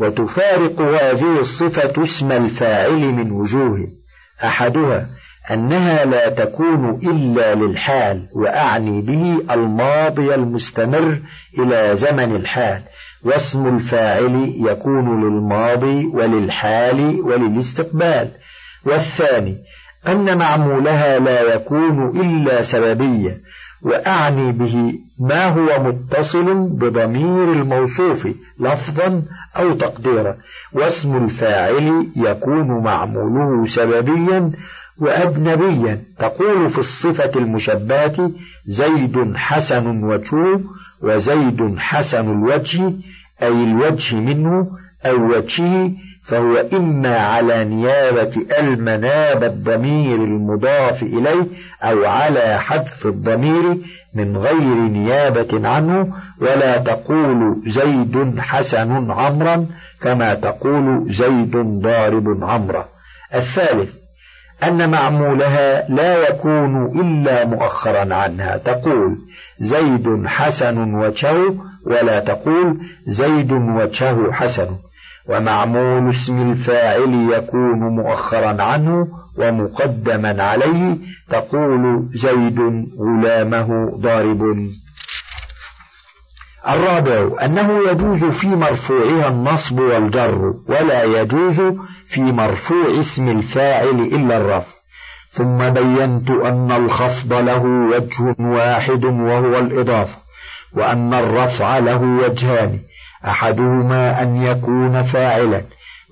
وتفارق هذه الصفة اسم الفاعل من وجوه أحدها أنها لا تكون إلا للحال وأعني به الماضي المستمر إلى زمن الحال واسم الفاعل يكون للماضي وللحال وللاستقبال. والثاني أن معمولها لا يكون إلا سببيا وأعني به ما هو متصل بضمير الموصوف لفظا أو تقديرا واسم الفاعل يكون معموله سببيا وأجنبيا. تقول في الصفة المشبهة زيد حسن وجهه وزيد حسن الوجه أي الوجه منه أو وجهه فهو إما على نيابة المناب الضمير المضاف إليه أو على حذف الضمير من غير نيابة عنه ولا تقول زيد حسن عمرا كما تقول زيد ضارب عمرا. الثالث أن معمولها لا يكون إلا مؤخرا عنها. تقول زيد حسن وجهه ولا تقول زيد وجهه حسن. ومعمول اسم الفاعل يكون مؤخرا عنه ومقدما عليه تقول زيد غلامه ضارب. الرابع أنه يجوز في مرفوعها النصب والجر ولا يجوز في مرفوع اسم الفاعل إلا الرفع. ثم بينت أن الخفض له وجه واحد وهو الإضافة وأن الرفع له وجهان. أحدهما أن يكون فاعلا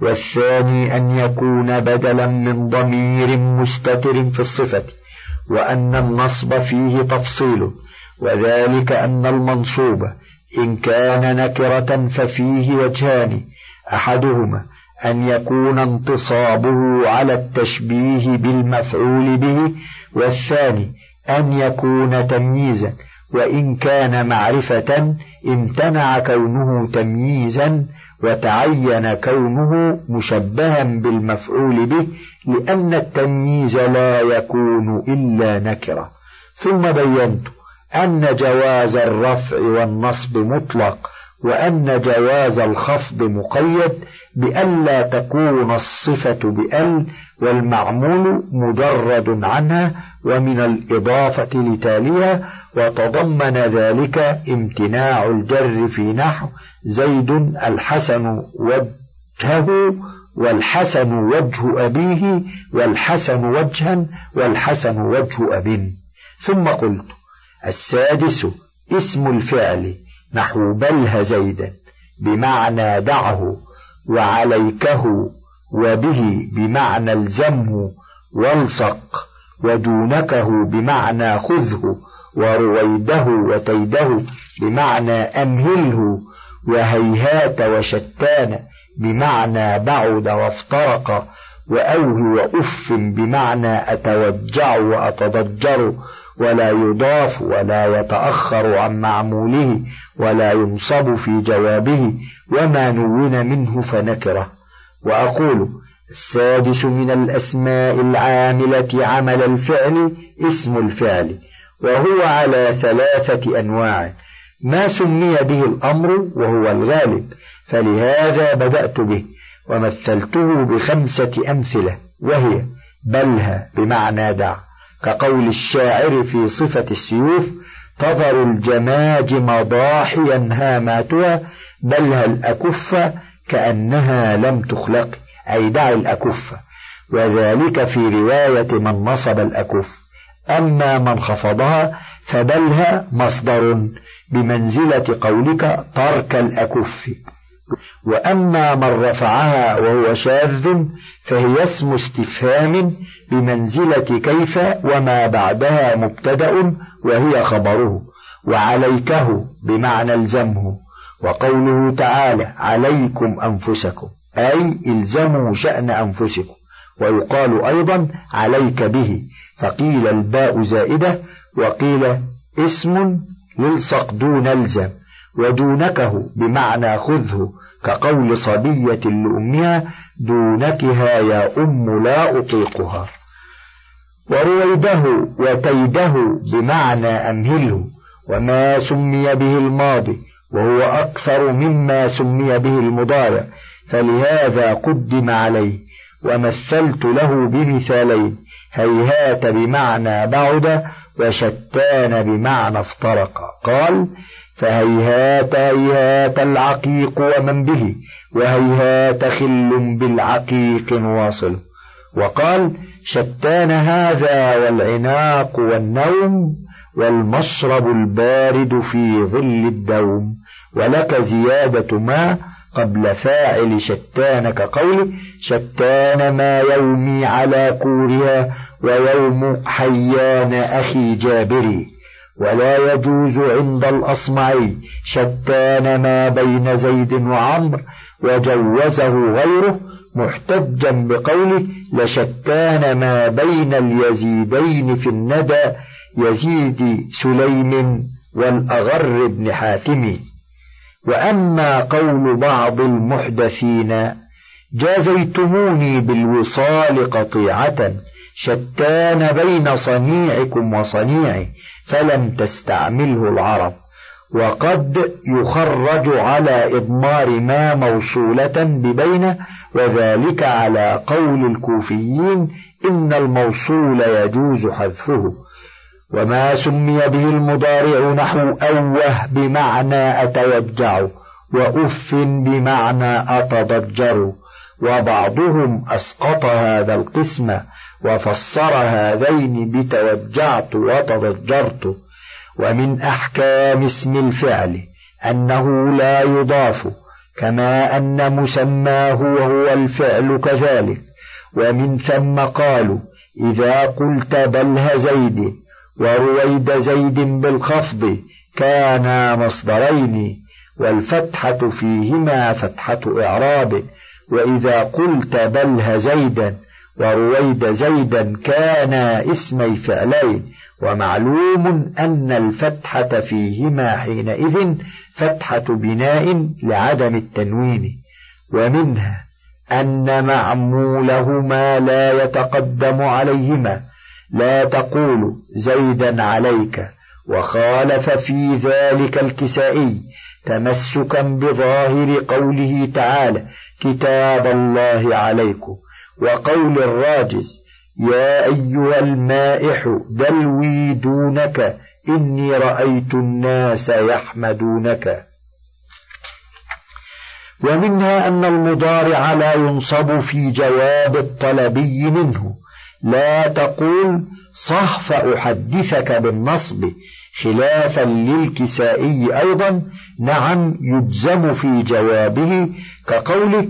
والثاني أن يكون بدلا من ضمير مستتر في الصفة وأن النصب فيه تفصيل وذلك أن المنصوب إن كان نكرة ففيه وجهان أحدهما أن يكون انتصابه على التشبيه بالمفعول به والثاني أن يكون تمييزا وإن كان معرفة امتنع كونه تمييزا وتعين كونه مشبها بالمفعول به لأن التمييز لا يكون إلا نكرة. ثم بينت أن جواز الرفع والنصب مطلق وأن جواز الخفض مقيد بألا تكون الصفة بأل والمعمول مجرد عنها ومن الإضافة لتاليها وتضمن ذلك امتناع الجر في نحو زيد الحسن وجهه والحسن وجه أبيه والحسن وجها والحسن وجه أب. ثم قلت السادس اسم الفعل نحو بله زيدا بمعنى دعه وعليكه وبه بمعنى الزمه والصق ودونكه بمعنى خذه ورويده وتيده بمعنى أمهله وهيهات وشتان بمعنى بعد وافترق وأوه وأف بمعنى أتوجع وأتضجر ولا يضاف ولا يتأخر عن معموله ولا ينصب في جوابه وما نون منه فنكره. وأقول السادس من الأسماء العاملة عمل الفعل اسم الفعل وهو على ثلاثة أنواع. ما سمي به الأمر وهو الغالب فلهذا بدأت به ومثلته بخمسة أمثلة وهي بلها بمعنى دع كقول الشاعر في صفة السيوف تظر الجماجم ضاحيا هاماتها بلها الأكف كأنها لم تخلق أي دع الأكف. وذلك في رواية من نصب الأكف. أما من خفضها فبلها مصدر بمنزلة قولك ترك الأكف. وأما من رفعها وهو شاذ فهي اسم استفهام بمنزلة كيف وما بعدها مبتدأ وهي خبره. وعليكه بمعنى الزمه وقوله تعالى عليكم أنفسكم أي إلزموا شأن أنفسكم. ويقال أيضا عليك به فقيل الباء زائدة وقيل اسم يلصق دون الزم ودونكه بمعنى خذه كقول صبية لأمها دونكها يا أم لا أطيقها. ورويده وتيده بمعنى أمهله وما سمي به الماضي وهو أكثر مما سمي به المضارع فلهذا قدم عليه ومثلت له بمثالين هيهات بمعنى بعد وشتان بمعنى افترق. قال فهيهات هيهات العقيق ومن به وهيهات خل بالعقيق واصل. وقال شتان هذا والعناق والنوم والمشرب البارد في ظل الدوم ولك زيادة ما قبل فاعل شتان كقوله شتان ما يومي على كورها ويوم حيان أخي جابري. ولا يجوز عند الأصمعي شتان ما بين زيد وعمر وجوزه غيره محتجا بقوله لشتان ما بين اليزيدين في الندى يزيد سليم والأغر بن حاتم. وأما قول بعض المحدثين جازيتموني بالوصال قطيعة شتان بين صنيعكم وصنيعي فلم تستعمله العرب. وقد يخرج على إضمار ما موصولة ببين وذلك على قول الكوفيين إن الموصول يجوز حذفه. وما سمي به المضارع نحو أوه بمعنى أتوجع وأف بمعنى أتضجر وبعضهم أسقط هذا القسم وفسر هذين بتوجعت وتضجرت. ومن أحكام اسم الفعل أنه لا يضاف كما أن مسماه وهو الفعل كذلك. ومن ثم قالوا إذا قلت بله زيد ورويد زيد بالخفض كانا مصدرين والفتحة فيهما فتحة إعراب. وإذا قلت بله زيدا ورويد زيدا كانا اسمي فعلين. ومعلوم أن الفتحة فيهما حينئذ فتحة بناء لعدم التنوين. ومنها أن معمولهما لا يتقدم عليهما. لا تقول زيدا عليك وخالف في ذلك الكسائي تمسكا بظاهر قوله تعالى كتاب الله عليكم وقول الراجز يا أيها المائح دلوي دونك إني رأيت الناس يحمدونك. ومنها أن المضارع لا ينصب في جواب الطلبي منه لا تقول صح فأحدثك بالنصب خلافا للكسائي أيضا. نعم يجزم في جوابه كقوله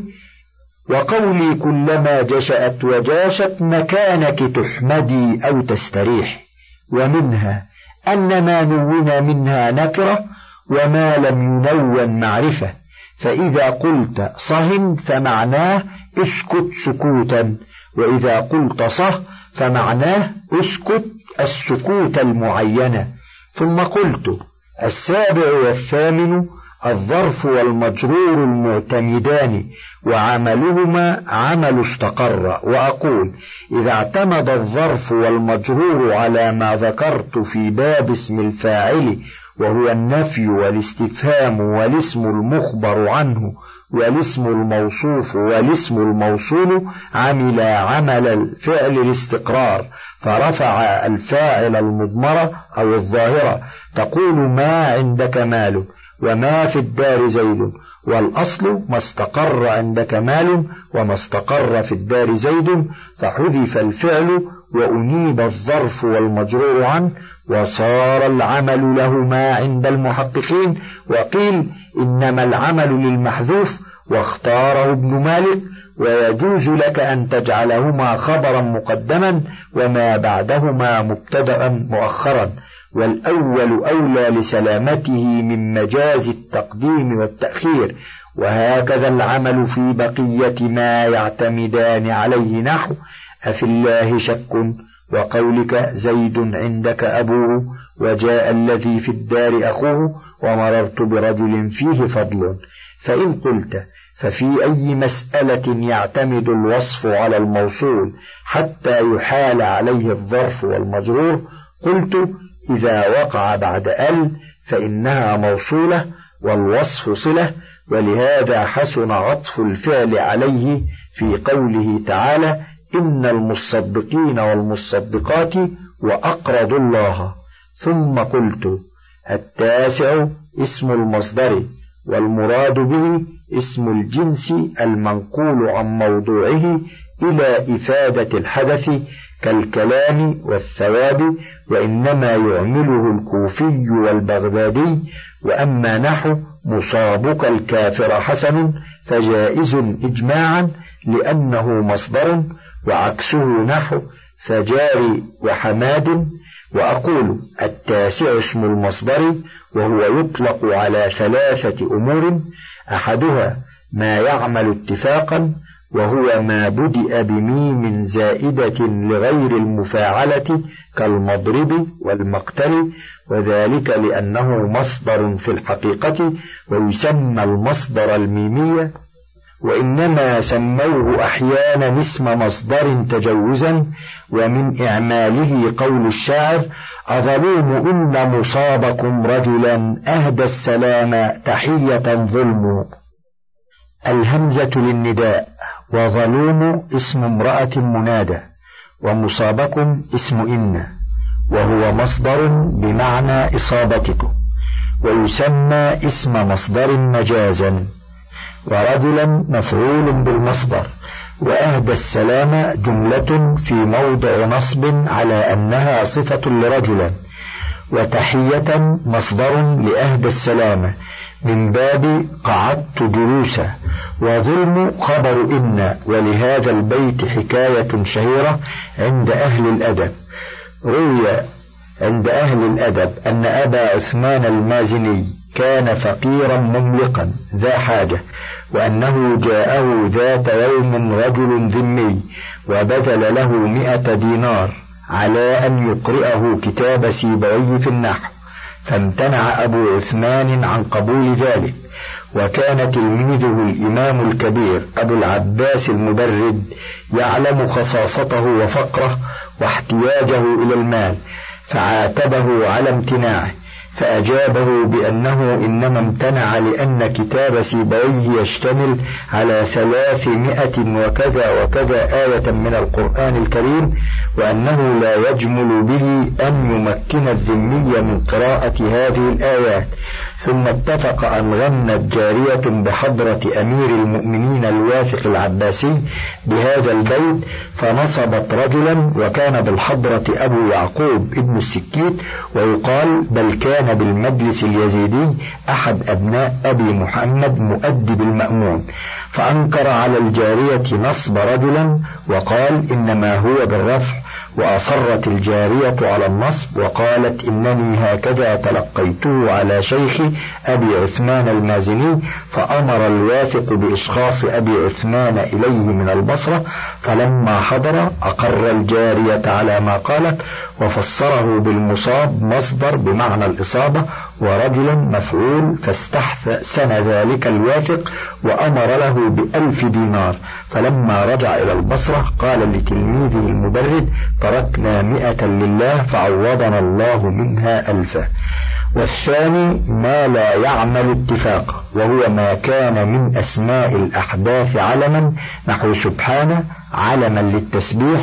وقولي كلما جشأت وجاشت مكانك تحمدي أو تستريح. ومنها أن ما نون منها نكرة وما لم ينون معرفة فإذا قلت صهن فمعناه اسكت سكوتا. وإذا قلت صه فمعناه أسكت السكوت المعينة ثم قلت السابع والثامن الظرف والمجرور المعتمدان وعملهما عمل استقر. وأقول إذا اعتمد الظرف والمجرور على ما ذكرت في باب اسم الفاعل وهو النفي والاستفهام والاسم المخبر عنه والاسم الموصوف والاسم الموصول عمل عمل الفعل الاستقرار فرفع الفاعل المضمرة أو الظاهرة تقول ما عندك مال وما في الدار زيد والأصل ما استقر عندك مال وما استقر في الدار زيد فحذف الفعل وأنيب الظرف والمجرور عنه وصار العمل لهما عند المحققين وقيل إنما العمل للمحذوف واختاره ابن مالك ويجوز لك أن تجعلهما خبرا مقدما وما بعدهما مبتدأ مؤخرا. والأول أولى لسلامته من مجاز التقديم والتأخير. وهكذا العمل في بقية ما يعتمدان عليه نحو. أفي الله شك وقولك زيد عندك أبوه وجاء الذي في الدار أخوه ومررت برجل فيه فضل. فإن قلت ففي أي مسألة يعتمد الوصف على الموصول حتى يحال عليه الظرف والمجرور؟ قلت إذا وقع بعد أل فإنها موصولة والوصف صلة ولهذا حسن عطف الفعل عليه في قوله تعالى إن المصدقين والمصدقات وأقرضوا الله. ثم قلت التاسع اسم المصدر والمراد به اسم الجنس المنقول عن موضوعه إلى إفادة الحدث كالكلام والثواب وإنما يعمله الكوفي والبغدادي وأما نحو مصابك الكافر حسن فجائز إجماعا لأنه مصدر وعكسه نحو فجاري وحماد وأقول التاسع اسم المصدر وهو يطلق على ثلاثة أمور أحدها ما يعمل اتفاقا وهو ما بدأ بميم زائدة لغير المفاعلة كالمضرب والمقتل وذلك لأنه مصدر في الحقيقة ويسمى المصدر الميمية وإنما سموه أحيانا اسم مصدر تجوزا ومن إعماله قول الشاعر أظلوم إن مصابكم رجلا أهدى السلام تحية ظلم. الهمزة للنداء وظلوم اسم امرأة منادى ومصابكم اسم إن. وهو مصدر بمعنى إصابتكم ويسمى اسم مصدر مجازا ورجلا مفعول بالمصدر وأهدى السلام جملة في موضع نصب على أنها صفة لرجلا وتحية مصدر لأهدى السلام من باب قعدت جلوسا وظلم خبر إن ولهذا البيت حكاية شهيرة عند أهل الأدب. روي عند أهل الأدب أن أبا عثمان المازني كان فقيرا مملقا ذا حاجة وأنه جاءه ذات يوم رجل ذمي وبذل له مئة دينار على أن يقرئه كتاب سيبويه في النحو فامتنع أبو عثمان عن قبول ذلك. وكان تلميذه الإمام الكبير أبو العباس المبرد يعلم خصاصته وفقره واحتياجه إلى المال فعاتبه على امتناعه فأجابه بأنه إنما امتنع لأن كتاب سيبويه يشتمل على ثلاثمائة وكذا وكذا آية من القرآن الكريم وأنه لا يجمل به أن يمكن الذمي من قراءة هذه الآيات. ثم اتفق أن غنت جارية بحضرة أمير المؤمنين الواثق العباسي بهذا البيت فنصبت رجلا وكان بالحضرة أبو يعقوب ابن السكيت ويقال بل كان بالمجلس اليزيدي أحد أبناء أبي محمد مؤدب المأمون فأنكر على الجارية نصب رجلا وقال إنما هو بالرفع وأصرت الجارية على النصب وقالت إنني هكذا تلقيته على شيخي أبي عثمان المازني فأمر الواثق بإشخاص أبي عثمان إليه من البصرة فلما حضر أقر الجارية على ما قالت وفسره بالمصاب مصدر بمعنى الإصابة ورجلا مفعول فاستحسن ذلك الواثق وأمر له بألف دينار. فلما رجع إلى البصرة قال لتلميذه المبرد تركنا مئة لله فعوضنا الله منها ألفا والثاني ما لا يعمل اتفاقا وهو ما كان من أسماء الأحداث علما نحو سبحانه علما للتسبيح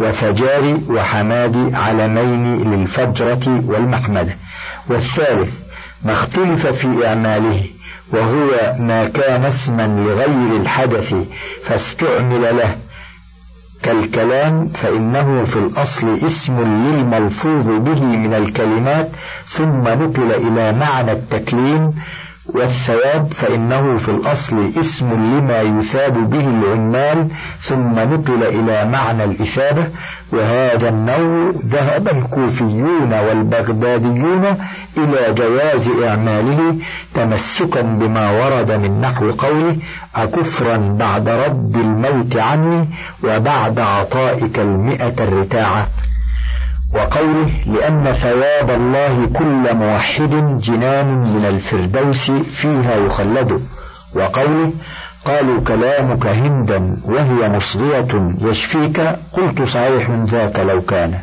وفجار وحماد علمين للفجرة والمحمدة والثالث ما اختلف في إعماله وهو ما كان اسما لغير الحدث فاستعمل له. كالكلام فإنه في الأصل اسم للملفوظ به من الكلمات ثم نقل إلى معنى التكليم والثواب فإنه في الأصل اسم لما يثاب به العمال ثم نقل إلى معنى الإثابة وهذا النوع ذهب الكوفيون والبغداديون إلى جواز إعماله تمسكا بما ورد من نحو قوله أكفرا بعد رد الموت عني وبعد عطائك المئة الرتاعة وقوله لأن ثواب الله كل موحد جنان من الفردوس فيها يخلد. وقوله قالوا كلامك هندا وهي مصغية يشفيك. قلت صحيح ذاك لو كان.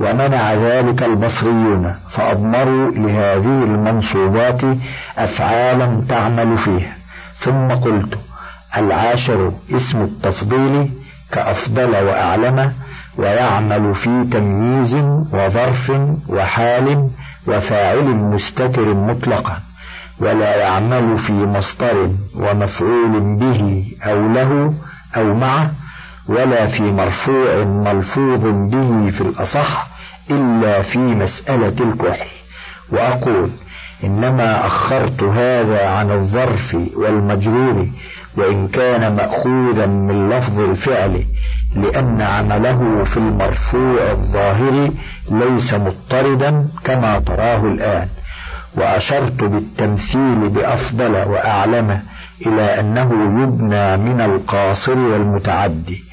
ومنع ذلك البصريون فأضمروا لهذه المنصوبات أفعالا تعمل فيها ثم قلت العاشر اسم التفضيل كأفضل وأعلم ويعمل في تمييز وظرف وحال وفاعل مستتر مطلقا ولا يعمل في مصدر ومفعول به أو له أو معه ولا في مرفوع ملفوظ به في الأصح إلا في مسألة الكحل. وأقول إنما أخرت هذا عن الظرف والمجرور وإن كان مأخوذا من لفظ الفعل لأن عمله في المرفوع الظاهر ليس مضطردا كما تراه الآن. وأشرت بالتمثيل بأفضل وأعلم إلى أنه يبنى من القاصر والمتعدي.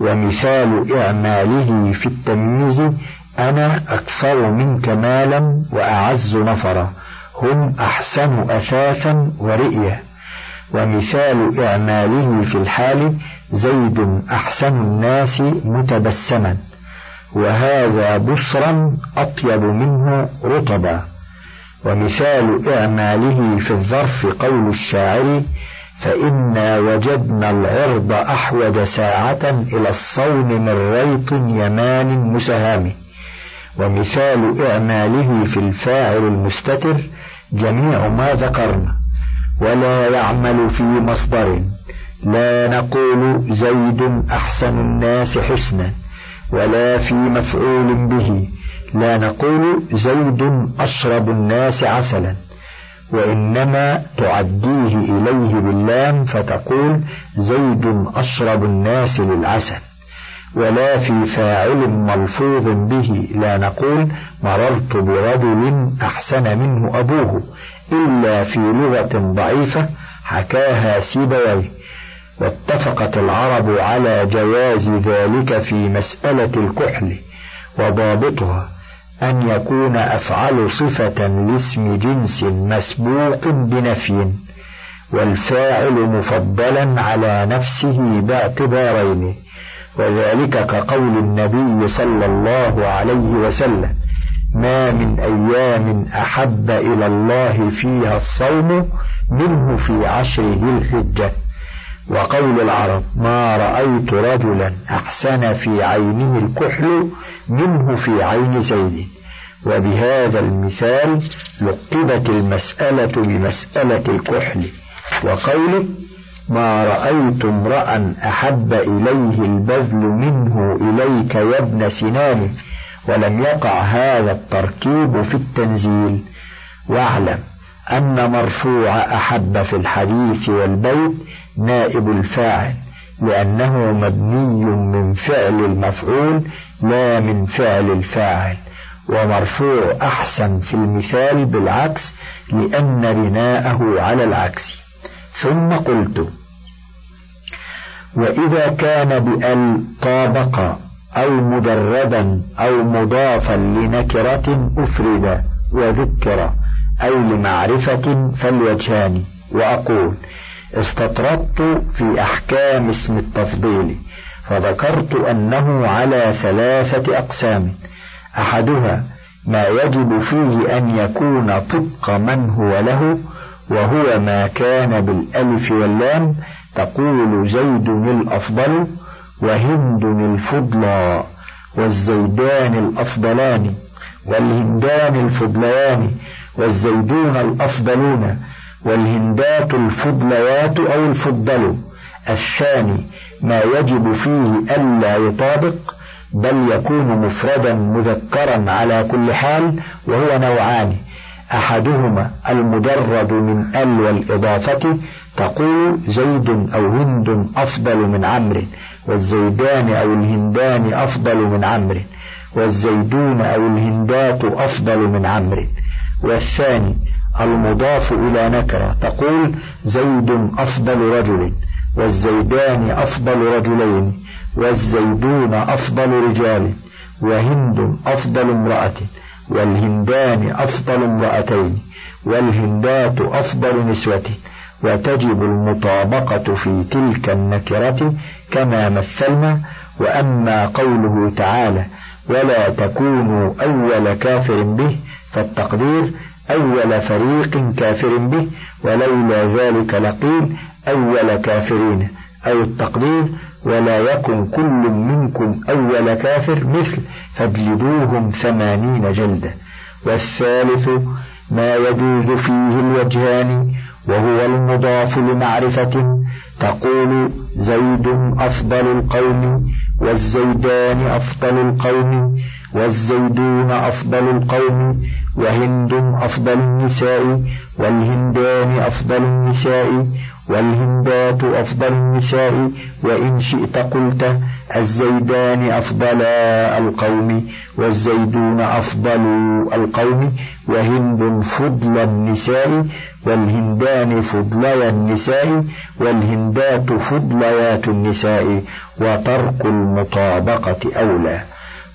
ومثال إعماله في التمييز أنا أكثر منك مالا وأعز نفرا هم أحسن أثاثا ورئيا. ومثال إعماله في الحال زيد أحسن الناس متبسما وهذا بصرا أطيب منه رطبا. ومثال إعماله في الظرف قول الشاعر فإنا وجدنا العرض أحوج ساعة إلى الصون من ريط يمان مسهام. ومثال إعماله في الفاعل المستتر جميع ما ذكرنا ولا يعمل في مصدر. لا نقول زيد أحسن الناس حسنا ولا في مفعول به. لا نقول زيد أشرب الناس عسلا وإنما تعديه إليه باللام فتقول زيد أشرب الناس للعسل. ولا في فاعل ملفوظ به. لا نقول مررت برجل أحسن منه أبوه إلا في لغة ضعيفة حكاها سيبويه. واتفقت العرب على جواز ذلك في مسألة الكحل وضابطها أن يكون أفعل صفة لاسم جنس مسبوق بنفي والفاعل مفضلا على نفسه باعتبارين وذلك كقول النبي صلى الله عليه وسلم ما من أيام أحب إلى الله فيها الصوم منه في عشر ذي الحجة. وقول العرب ما رأيت رجلا أحسن في عينه الكحل منه في عين زيد. وبهذا المثال لقبت المسألة بمسألة الكحل. وقوله ما رأيت امرأ أحب إليه البذل منه إليك يا ابن سنان ولم يقع هذا التركيب في التنزيل. واعلم أن مرفوع أحب في الحديث والبيت نائب الفاعل لأنه مبني من فعل المفعول لا من فعل الفاعل ومرفوع أحسن في المثال بالعكس لأن بناءه على العكس. ثم قلت وإذا كان بأل طابق أو مجردا أو مضافا لنكرة أفرد وذكر أو لمعرفة فالوجهان وأقول استطردت في أحكام اسم التفضيل فذكرت أنه على ثلاثة أقسام. أحدها ما يجب فيه أن يكون طبق من هو له وهو ما كان بالألف واللام تقول زيد الأفضل وهند الفضلى والزيدان الأفضلان والهندان الفضليان والزيدون الأفضلون. والهندات الفضليات أو الفضل. الثاني ما يجب فيه ألا يطابق بل يكون مفردا مذكرا على كل حال وهو نوعان. أحدهما المجرد من أل والإضافة تقول زيد أو هند أفضل من عمرو والزيدان أو الهندان أفضل من عمرو والزيدون أو الهندات أفضل من عمرو. والثاني المضاف إلى نكرة. تقول زيد أفضل رجل والزيدان أفضل رجلين والزيدون أفضل رجال وهند أفضل امرأة والهندان أفضل امرأتين والهندات أفضل نسوة. وتجب المطابقة في تلك النكرة كما مثلنا وأما قوله تعالى ولا تكونوا أول كافر به فالتقدير أول فريق كافر به ولولا ذلك لقيل أول كافرين أو التقدير ولا يكن كل منكم أول كافر مثل فاجلدوهم ثمانين جلدة. والثالث ما يجوز فيه الوجهان وهو المضاف لمعرفة تقول زيد أفضل القوم والزيدان أفضل القوم والزيدون أفضل القوم وهند أفضل النساء والهندان أفضل النساء والهندات أفضل النساء وإن شئت قلت الزيدان أفضل القوم والزيدون أفضل القوم وهند فضل النساء والهندان فضلي النساء والهندات فضليات النساء وترك المطابقة أولى.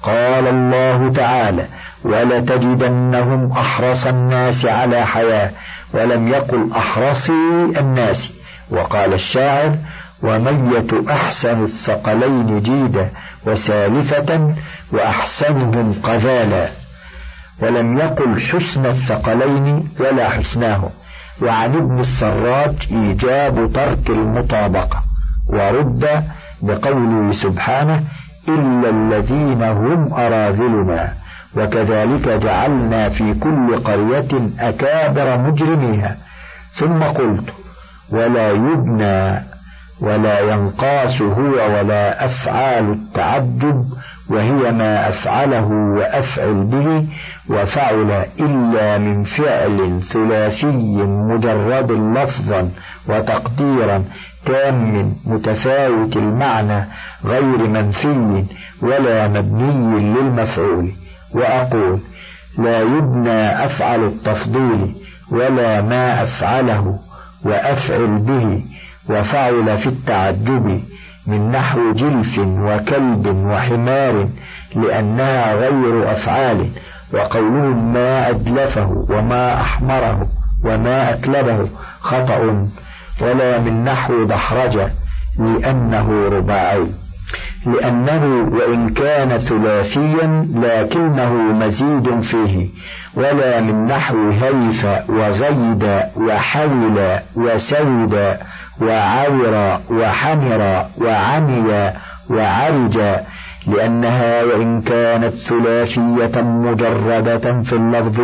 قال الله تعالى ولتجدنهم أحرص الناس على حياة ولم يقل أحرصي الناس وقال الشاعر ومية أحسن الثقلين جيدا وسالفة وأحسنهم قذالا ولم يقل حسن الثقلين ولا حسناه. وعن ابن السراج إيجاب ترك المطابقة ورد بقوله سبحانه إلا الذين هم أراذلنا. وكذلك جعلنا في كل قرية أكابر مجرميها. ثم قلت ولا يبنى ولا ينقاس هو ولا أفعال التعجب وهي ما أفعله وأفعل به وفعل إلا من فعل ثلاثي مجرد لفظا وتقديرا تام متفاوت المعنى غير منفي ولا مبني للمفعول. وأقول لا يبنى أفعل التفضيل ولا ما أفعله وأفعل به وفعل في التعجب من نحو جلف وكلب وحمار لأنها غير أفعال. وقولهم ما أدلفه وما أحمره وما أكلبه خطأ. ولا من نحو دحرجة لأنه رباعي. لأنه وإن كان ثلاثيا لكنه مزيد فيه ولا من نحو هيف وغيد وحول وسود وعور وحمر وعمي وعرج. لأنها وإن كانت ثلاثية مجردة في اللفظ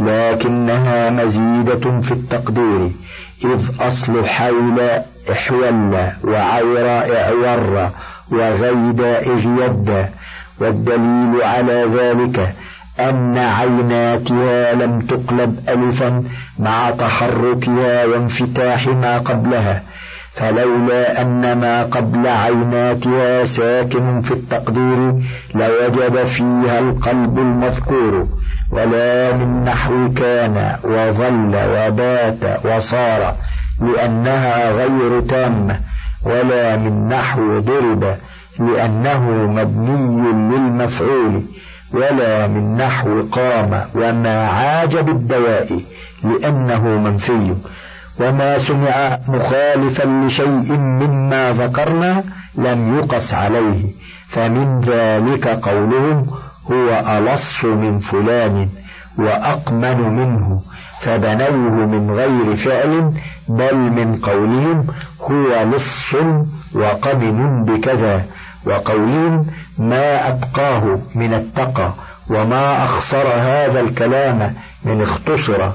لكنها مزيدة في التقدير. إذ أصل حول إحول وعور إعور وغيد إذ يد والدليل على ذلك أن عيناتها لم تقلب ألفا مع تحركها وانفتاح ما قبلها فلولا أن ما قبل عيناتها ساكن في التقدير لوجب فيها القلب المذكور. ولا من نحو كان وظل وبات وصار لأنها غير تامة ولا من نحو ضرب لأنه مبني للمفعول ولا من نحو قام وما عاج بالدواء لأنه منفي وما سمع مخالفا لشيء مما ذكرنا لم يقص عليه فمن ذلك قولهم هو ألص من فلان وأقمن منه فبنوه من غير فعل بل من قولهم هو لص وقمن بكذا وقولهم ما أتقاه من التقى وما أخصر هذا الكلام من اختصر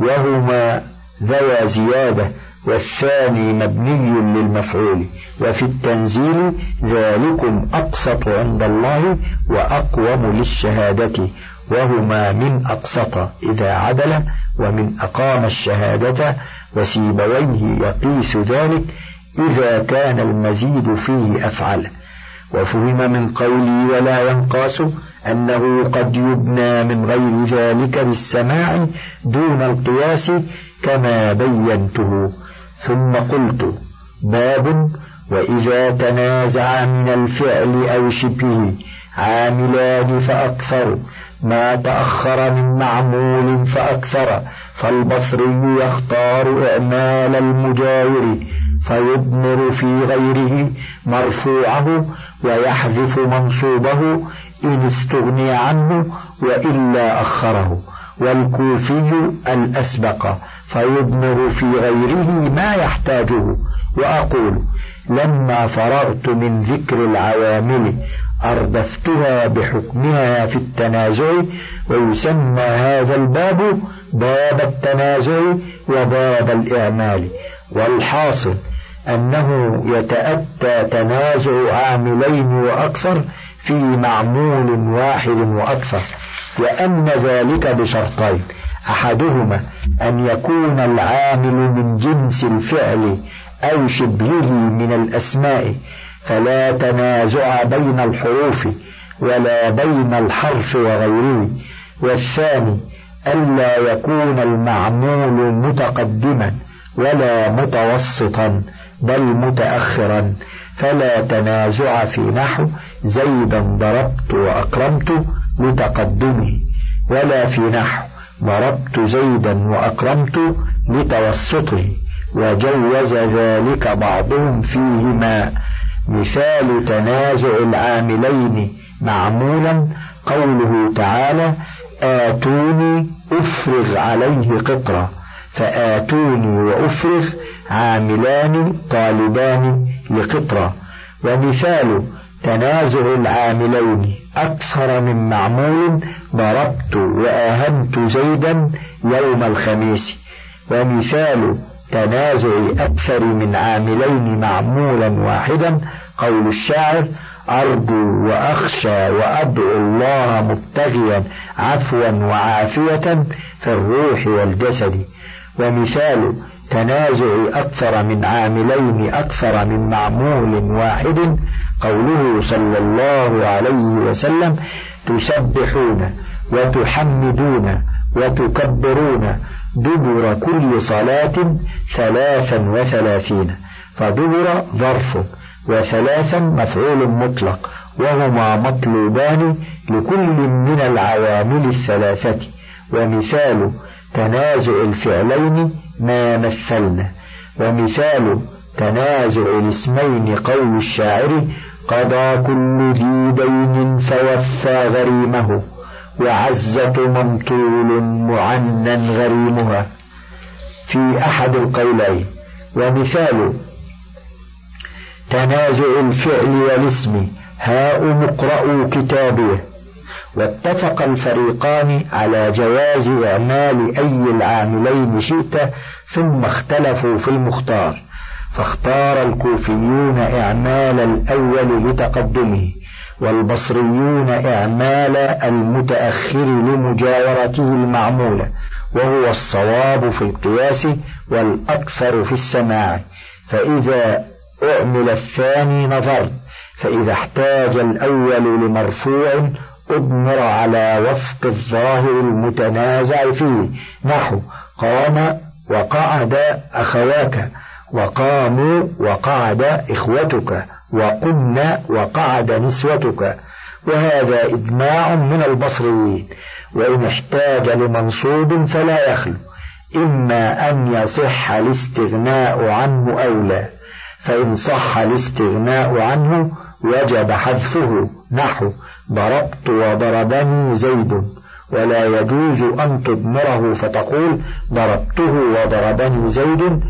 وهما ذوى زيادة والثاني مبني للمفعول وفي التنزيل ذلكم أقسط عند الله وأقوم للشهادة وهما من أقسط إذا عدل ومن أقام الشهادة وسيبويه يقيس ذلك إذا كان المزيد فيه أفعل. وفهم من قولي ولا ينقاس أنه قد يبنى من غير ذلك بالسماع دون القياس كما بينته. ثم قلت باب وإذا تنازع من الفعل أو شبهه عاملان فأكثر ما تأخر من معمول فأكثر فالبصري يختار إعمال المجاور فيضمر في غيره مرفوعه ويحذف منصوبه إن استغني عنه وإلا أخره. والكوفي الأسبق فيضمر في غيره ما يحتاجه. وأقول لما فرغت من ذكر العوامل أردفتها بحكمها في التنازع ويسمى هذا الباب باب التنازع وباب الإعمال. والحاصل أنه يتأتى تنازع عاملين وأكثر في معمول واحد وأكثر. وأن ذلك بشرطين. أحدهما أن يكون العامل من جنس الفعل أو شبهه من الأسماء فلا تنازع بين الحروف ولا بين الحرف وغيره. والثاني ألا يكون المعمول متقدما ولا متوسطا بل متأخرا. فلا تنازع في نحو زيدا ضربت وأكرمت لتقدمه ولا في نحو. ضربت زيدا وأكرمت لتوسطه وجوز ذلك بعضهم فيهما. مثال تنازع العاملين معمولا. قوله تعالى آتوني أفرغ عليه قطرة. فآتوني وأفرغ عاملان طالبان لقطرة. ومثال تنازع العاملين. أكثر من معمول ضربت وآهنت زيدا يوم الخميس. ومثال تنازع أكثر من عاملين معمولا واحدا قول الشاعر أرجو وأخشى وأدعو الله مبتغيا عفوا وعافية في الروح والجسد. ومثال تنازع أكثر من عاملين أكثر من معمول واحد. قوله صلى الله عليه وسلم تسبحون وتحمدون وتكبرون دبر كل صلاة ثلاثا وثلاثين فدبر ظرف وثلاثا مفعول مطلق وهما مطلوبان لكل من العوامل الثلاثة. ومثال تنازع الفعلين ما مثلنا ومثال تنازع الاسمين قول الشاعر قضى كل ذي دين فوفى غريمه وعزة ممطول معنى غريمها في أحد القولين ومثال تنازع الفعل والاسم هاء مقرأوا كتابه واتفق الفريقان على جواز إعمال أي العاملين شئت ثم اختلفوا في المختار فاختار الكوفيون إعمال الأول لتقدمه والبصريون إعمال المتأخر لمجاورته المعمولة وهو الصواب في القياس والأكثر في السماع فإذا أعمل الثاني نظرت فإذا احتاج الأول لمرفوع أضمر على وفق الظاهر المتنازع فيه. نحو قام وقعد أخواك وقاموا وقعد إخوتك وقمنا وقعد نسوتك. وهذا إجماع من البصريين. وإن احتاج لمنصوب فلا يخلو. إما أن يصح الاستغناء عنه أو لا. فإن صح الاستغناء عنه وجب حذفه. نحو ضربت وضربني زيد ولا يجوز أن تضمره فتقول ضربته وضربني زيد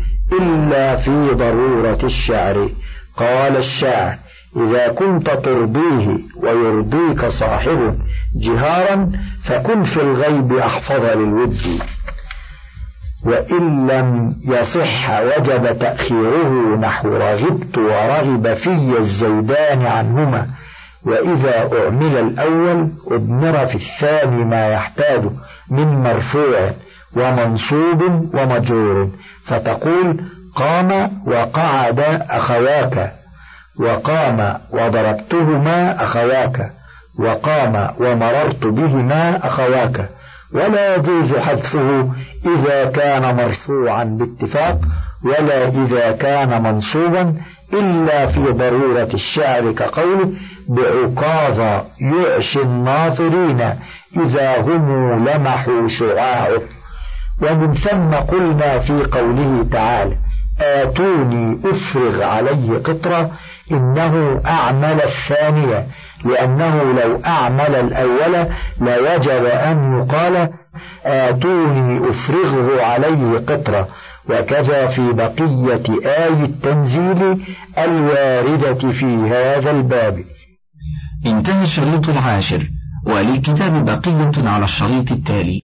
إلا في ضرورة الشعر. قال الشاعر إذا كنت ترضيه ويرضيك صاحب جهارا فكن في الغيب أحفظ للود. وإن لم يصح وجب تأخيره نحو رغبت ورغب في الزيدان عنهما. وإذا أعمل الأول أضمر في الثاني ما يحتاج من مرفوع ومنصوب ومجرور. فتقول قام وقعد أخواك وقام وضربتهما أخواك وقام ومررت بهما أخواك. ولا يجوز حذفه إذا كان مرفوعا باتفاق ولا إذا كان منصوبا إلا في ضرورة الشعر كقوله بعكاظ يعشي الناظرين إذا هم لمحوا شعاعه. ومن ثم قلنا في قوله تعالى آتوني أفرغ عليه قطرة إنه أعمل الثانية لأنه لو أعمل الأول لوجب أن يقال آتوني أفرغه عليه قطرة وكذا في بقية آي التنزيل الواردة في هذا الباب. انتهى الشريط العاشر وللكتاب بقية على الشريط التالي.